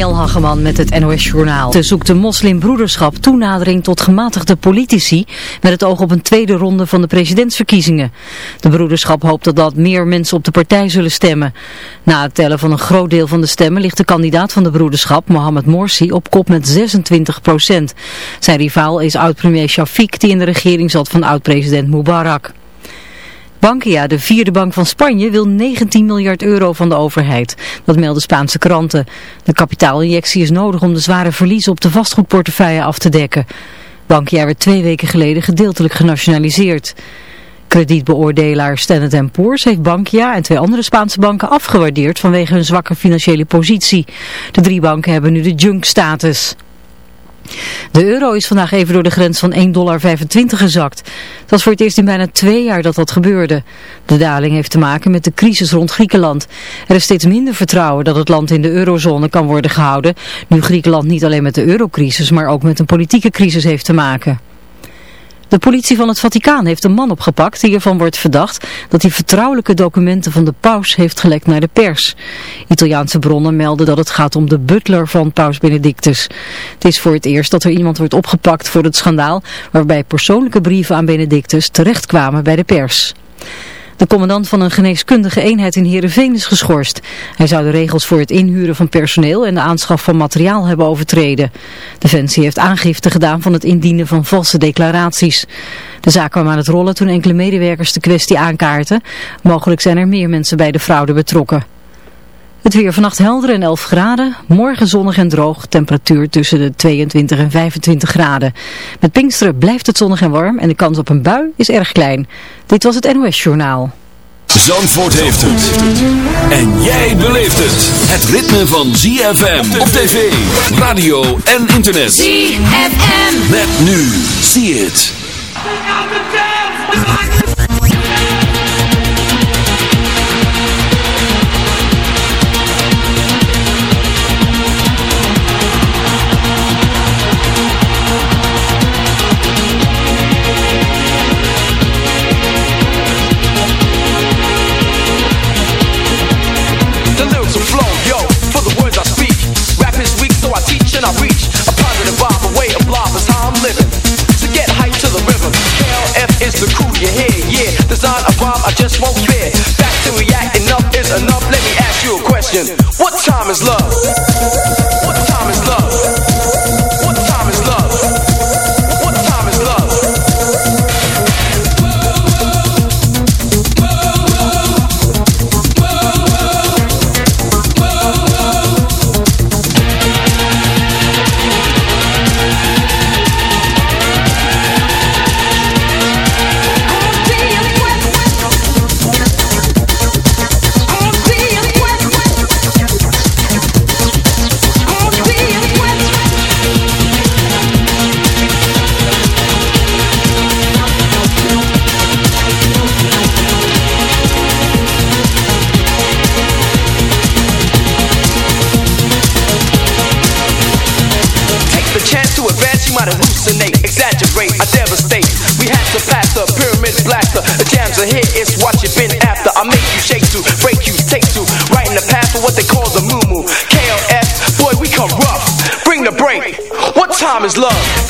Mariel Hageman met het NOS Journaal. Ze zoekt de moslimbroederschap toenadering tot gematigde politici met het oog op een tweede ronde van de presidentsverkiezingen. De broederschap hoopt dat dat meer mensen op de partij zullen stemmen. Na het tellen van een groot deel van de stemmen ligt de kandidaat van de broederschap, Mohamed Morsi, op kop met 26 procent. Zijn rivaal is oud-premier Shafiq die in de regering zat van oud-president Mubarak. Bankia, de vierde bank van Spanje, wil 19 miljard euro van de overheid. Dat melden Spaanse kranten. De kapitaalinjectie is nodig om de zware verliezen op de vastgoedportefeuille af te dekken. Bankia werd twee weken geleden gedeeltelijk genationaliseerd. Kredietbeoordelaar Standard Poor's heeft Bankia en twee andere Spaanse banken afgewaardeerd vanwege hun zwakke financiële positie. De drie banken hebben nu de junk-status. De euro is vandaag even door de grens van 1,25 dollar gezakt. Het was voor het eerst in bijna twee jaar dat dat gebeurde. De daling heeft te maken met de crisis rond Griekenland. Er is steeds minder vertrouwen dat het land in de eurozone kan worden gehouden, nu Griekenland niet alleen met de eurocrisis, maar ook met een politieke crisis heeft te maken. De politie van het Vaticaan heeft een man opgepakt die ervan wordt verdacht dat hij vertrouwelijke documenten van de paus heeft gelekt naar de pers. Italiaanse bronnen melden dat het gaat om de butler van paus Benedictus. Het is voor het eerst dat er iemand wordt opgepakt voor het schandaal waarbij persoonlijke brieven aan Benedictus terechtkwamen bij de pers. De commandant van een geneeskundige eenheid in Heerenveen is geschorst. Hij zou de regels voor het inhuren van personeel en de aanschaf van materiaal hebben overtreden. Defensie heeft aangifte gedaan van het indienen van valse declaraties. De zaak kwam aan het rollen toen enkele medewerkers de kwestie aankaarten. Mogelijk zijn er meer mensen bij de fraude betrokken. Het weer vannacht helder en 11 graden. Morgen zonnig en droog. Temperatuur tussen de 22 en 25 graden. Met Pinksteren blijft het zonnig en warm en de kans op een bui is erg klein. Dit was het NOS Journaal. Zandvoort heeft het. En jij beleeft het. Het ritme van ZFM op tv, radio en internet. ZFM. Met nu. See it. Is the crew you hear, yeah Design a bomb, I just won't fear Back to react, enough is enough Let me ask you a question What time is love? What time is love? I make you shake to, break you, take to, right in the path for what they call the moo moo. KLS, boy, we come rough. Bring the break. What time is love?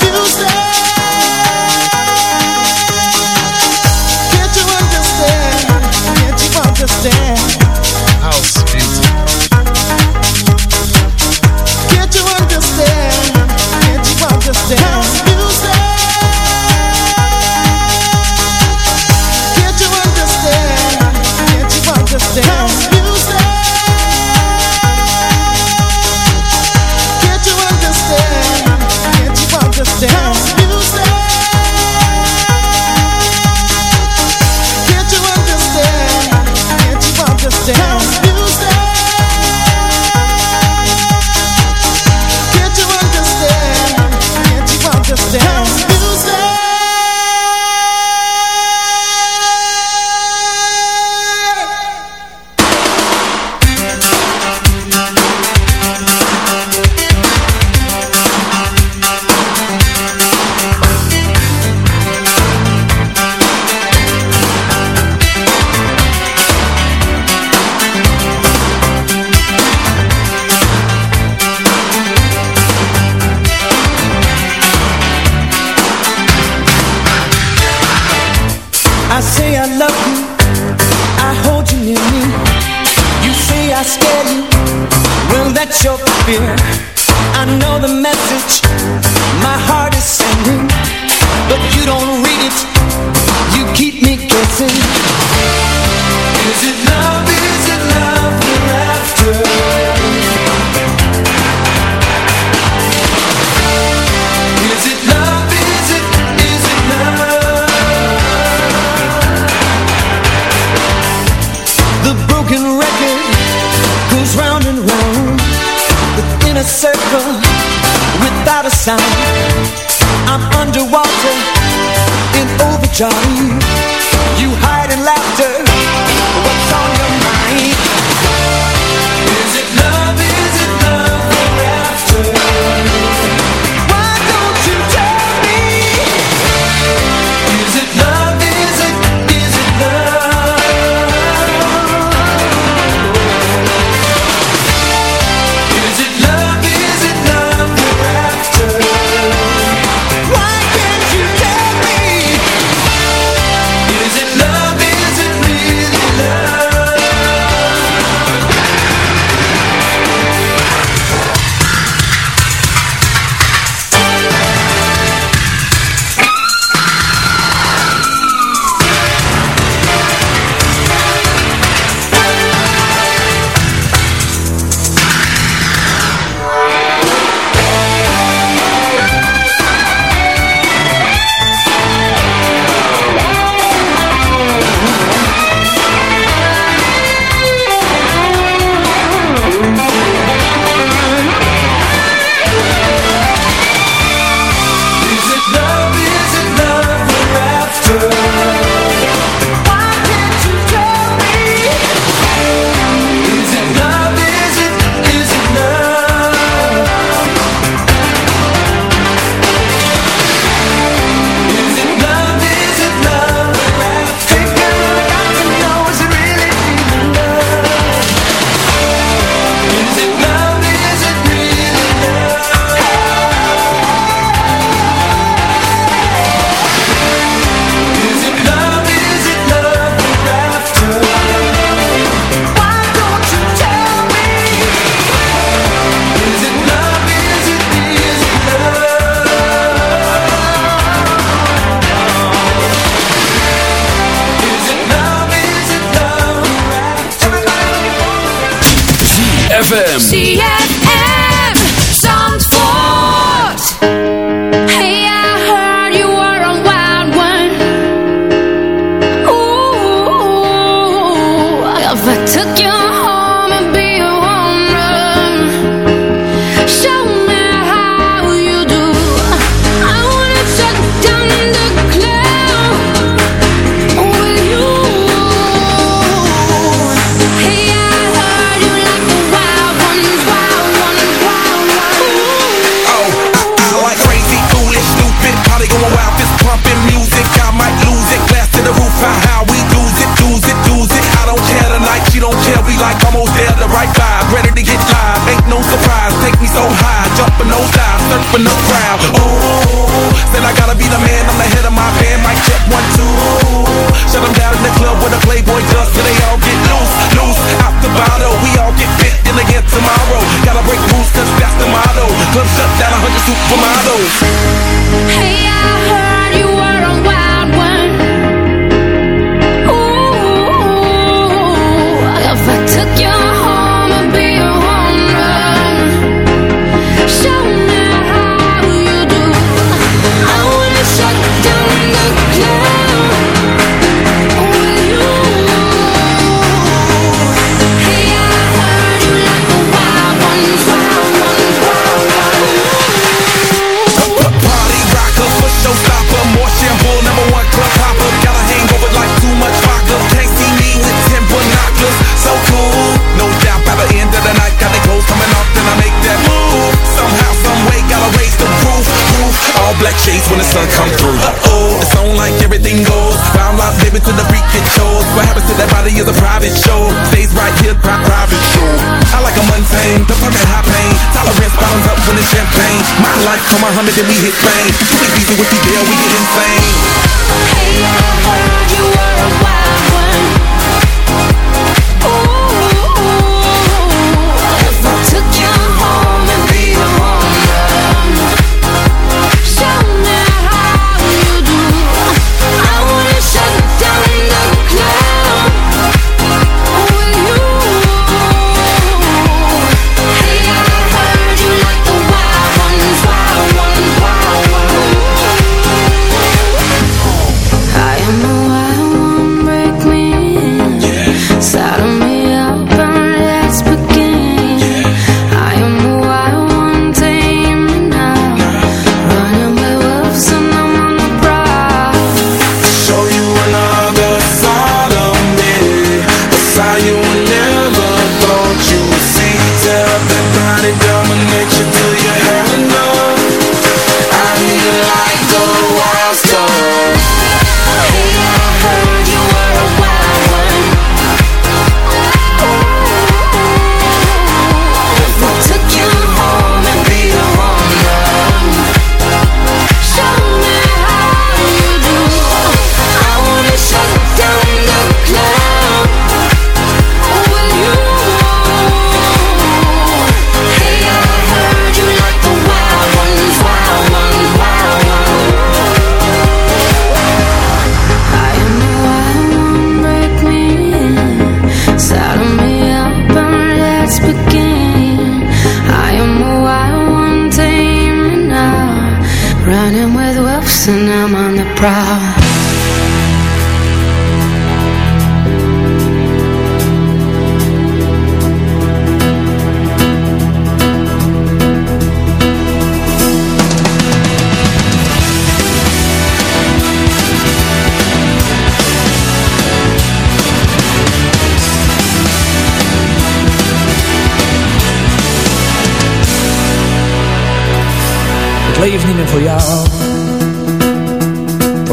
压 Come on, Muhammad, then we hit fame. Too easy to what you deal, we get insane.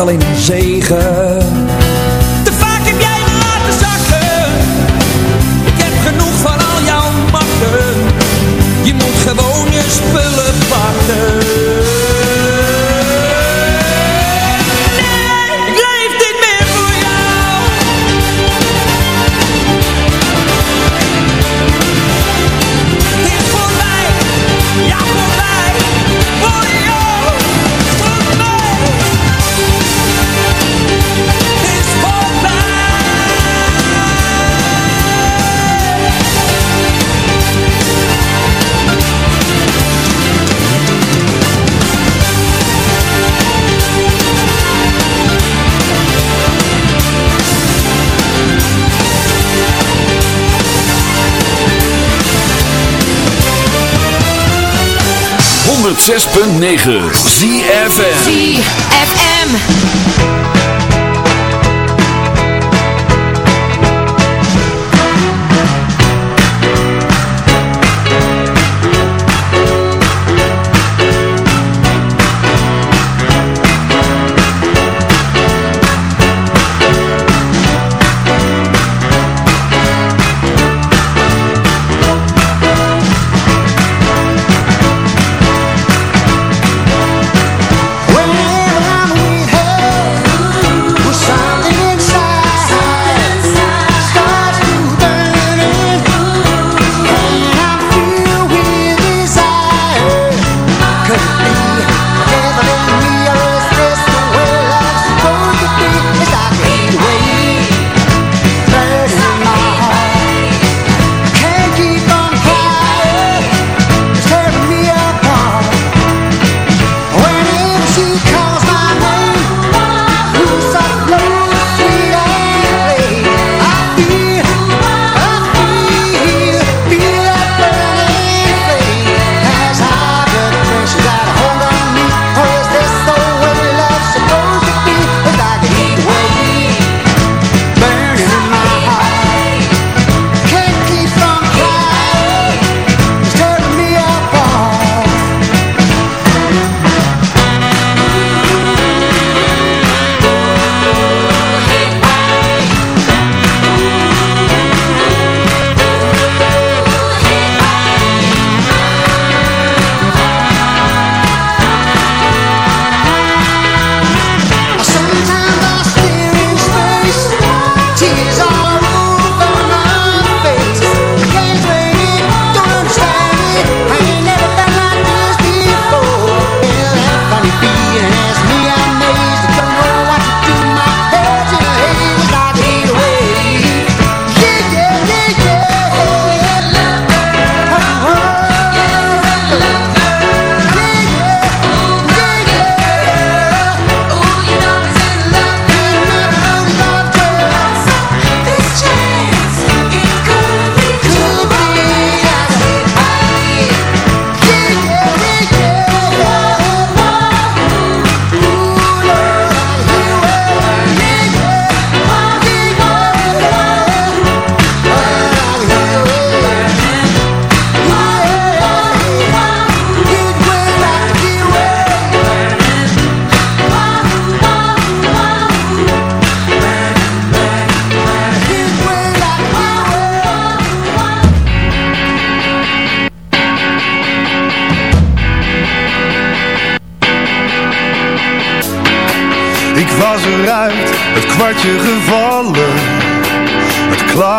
Alleen zegen. 106.9 ZFM ZFM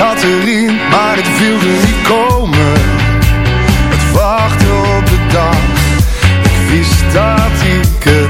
erin, maar het wilde niet komen. Het wachten op de dag, ik wist dat ik het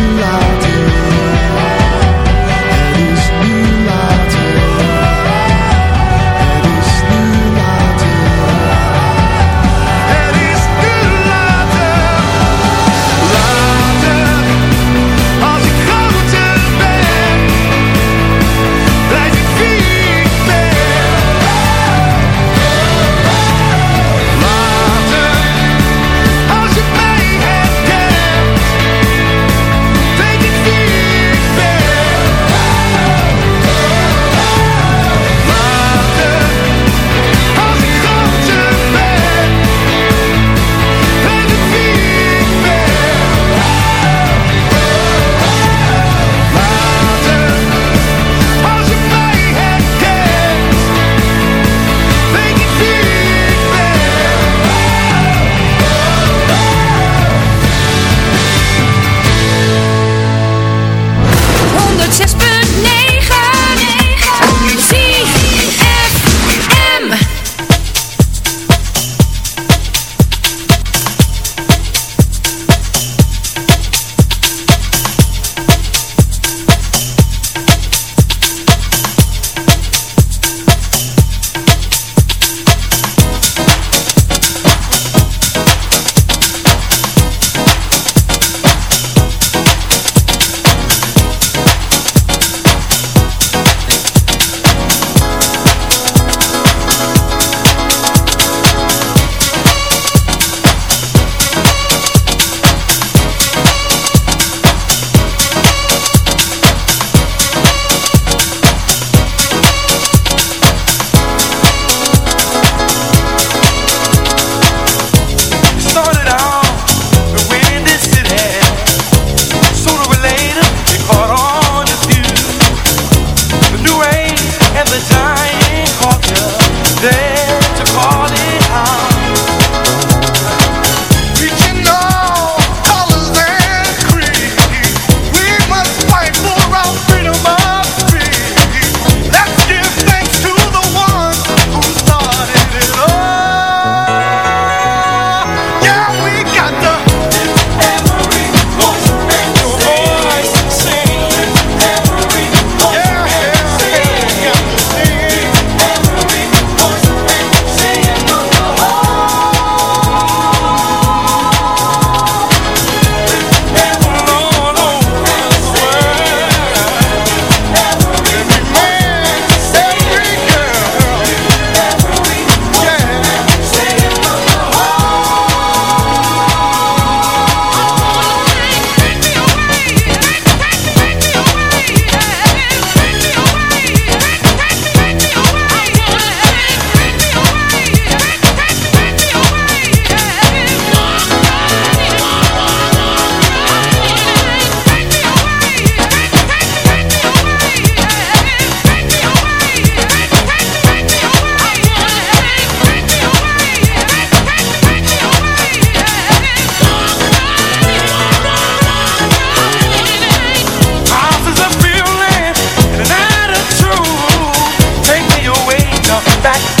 back.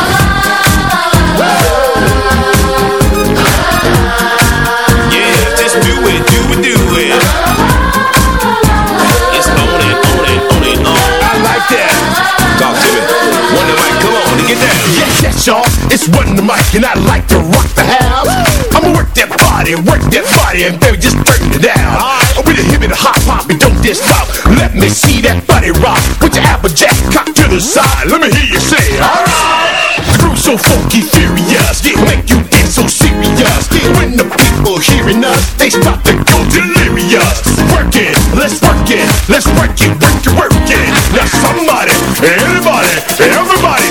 come on and get down. Yes, yes, y'all. It's Wonder Mike, and I like to rock the house. I'ma work that body, work that body, and baby, just turn it down. Right. With oh, a hip and a hop hop, and don't diss stop. Let me see that body rock. Put your applejack cock to the side. Let me hear you say, alright. The groove's so funky, furious, it make you dance so serious. When the people hearing us, they start to go delirious. Work it, let's work it, let's work it, work it, work it. Now somebody, anybody, everybody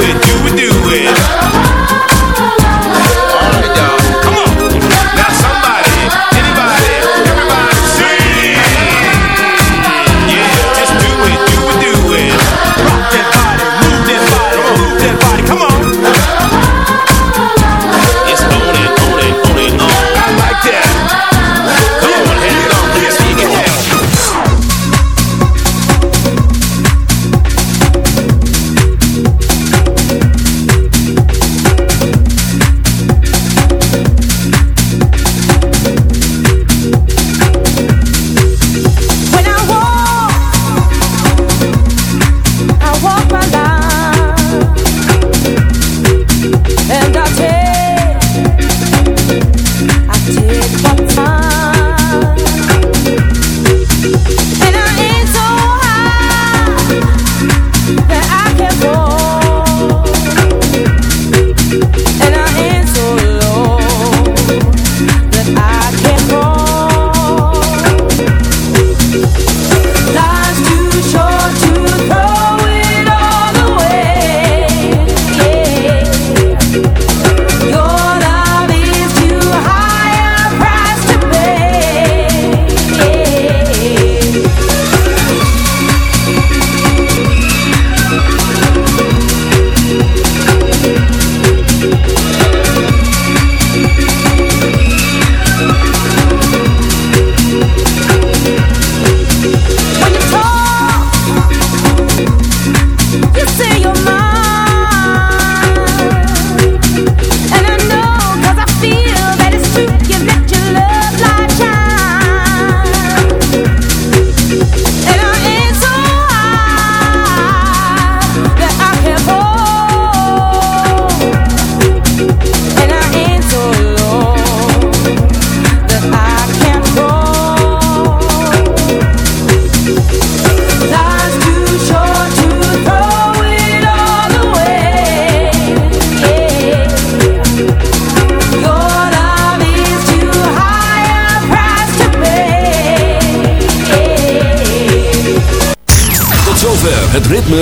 it, do it, do it.